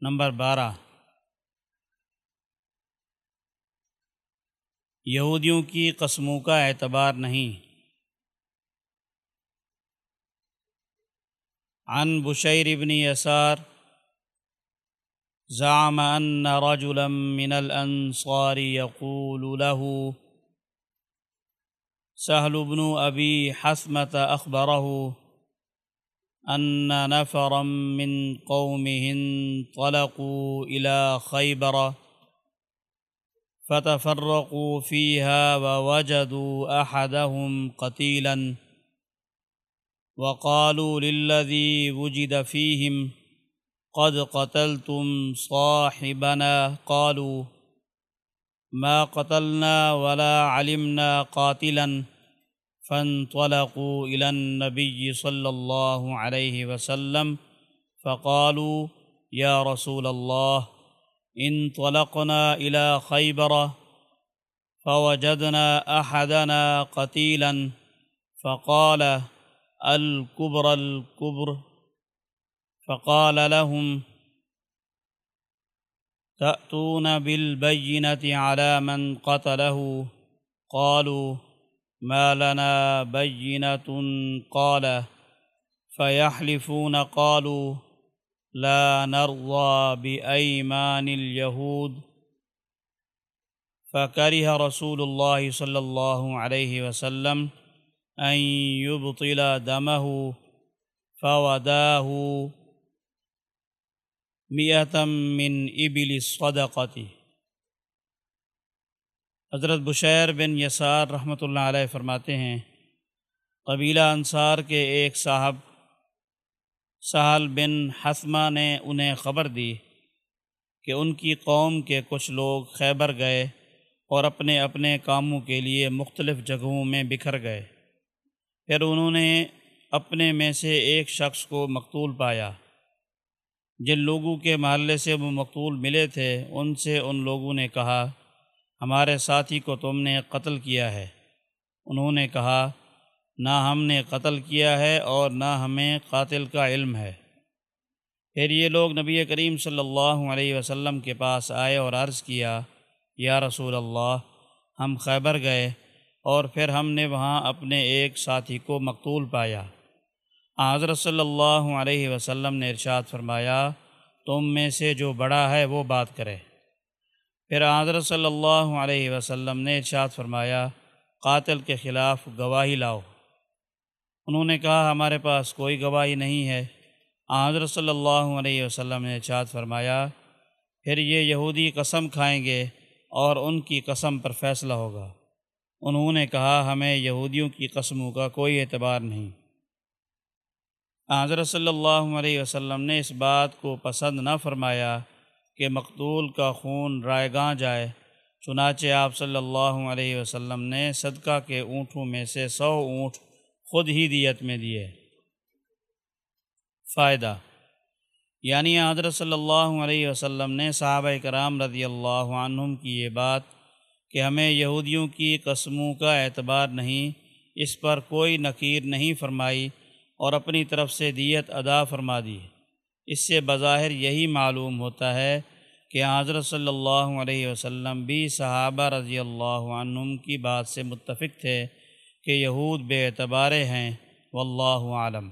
Number بارہ۔ یہودیوں کی قسموں کا اعتبار نہیں۔ عن بشیر ابن یسار، زعم ان رجلا من الانصار يقول له سهل بن ابي حثمة اخبره ان نفرا من قومه انطلقوا الى خيبر فتفرقوا فيها ووجدوا احدهم قتيلا وقالوا للذي وجد فيهم قد قتلتم صاحبنا قالوا ما قتلنا ولا علمنا قاتلا فانطلقوا الى النبي صلى الله عليه وسلم فقالوا، يا رسول الله انطلقنا إلى خيبر فوجدنا أحدنا قتيلا فقال، الكبر الكبر. فقال لهم، تأتون بالبينة على من قتله؟ قالوا ما لنا بينة قال فيحلفون قالوا لا نرضى بأيمان اليهود، فكره رسول الله صلى الله عليه وسلم أن يبطل دمه فوداه مئة من إبل الصدقة. حضرت بشیر بن یسار رحمۃ اللہ علیہ فرماتے ہیں، قبیلہ انصار کے ایک صاحب سہل بن حسمہ نے انہیں خبر دی کہ ان کی قوم کے کچھ لوگ خیبر گئے اور اپنے اپنے کاموں کے لیے مختلف جگہوں میں بکھر گئے۔ پھر انہوں نے اپنے میں سے ایک شخص کو مقتول پایا۔ جن لوگوں کے محلے سے وہ مقتول ملے تھے، ان سے ان لوگوں نے کہا ہمارے ساتھی کو تم نے قتل کیا ہے۔ انہوں نے کہا، نہ ہم نے قتل کیا ہے اور نہ ہمیں قاتل کا علم ہے۔ پھر یہ لوگ نبی کریم صلی اللہ علیہ وسلم کے پاس آئے اور عرض کیا، یا رسول اللہ، ہم خیبر گئے اور پھر ہم نے وہاں اپنے ایک ساتھی کو مقتول پایا۔ حضرت صلی اللہ علیہ وسلم نے ارشاد فرمایا، تم میں سے جو بڑا ہے وہ بات کرے۔ پھر حضرت صلی اللہ علیہ وسلم نے ارشاد فرمایا، قاتل کے خلاف گواہی لاؤ۔ انہوں نے کہا، ہمارے پاس کوئی گواہی نہیں ہے۔ حضرت صلی اللہ علیہ وسلم نے چاد فرمایا، پھر یہ یہودی قسم کھائیں گے اور ان کی قسم پر فیصلہ ہوگا۔ انہوں نے کہا، ہمیں یہودیوں کی قسموں کا کوئی اعتبار نہیں۔ حضرت صلی اللہ علیہ وسلم نے اس بات کو پسند نہ فرمایا۔ کہ مقتول کا خون رائے گاں جائے۔ چنانچہ آپ صلی اللہ علیہ وسلم نے صدقہ کے اونٹوں میں سے سو اونٹ خود ہی دیت میں دیے۔ فائدہ۔ یعنی حضرت صلی اللہ علیہ وسلم نے صحابہ کرام رضی اللہ عنہم کی یہ بات کہ ہمیں یہودیوں کی قسموں کا اعتبار نہیں، اس پر کوئی نقیر نہیں فرمائی اور اپنی طرف سے دیت ادا فرما دی۔ اس سے بظاہر یہی معلوم ہوتا ہے کہ حضرت صلی اللہ علیہ وسلم بھی صحابہ رضی اللہ عنہم کی بات سے متفق تھے کہ یہود بے اعتبار ہیں، واللہ عالم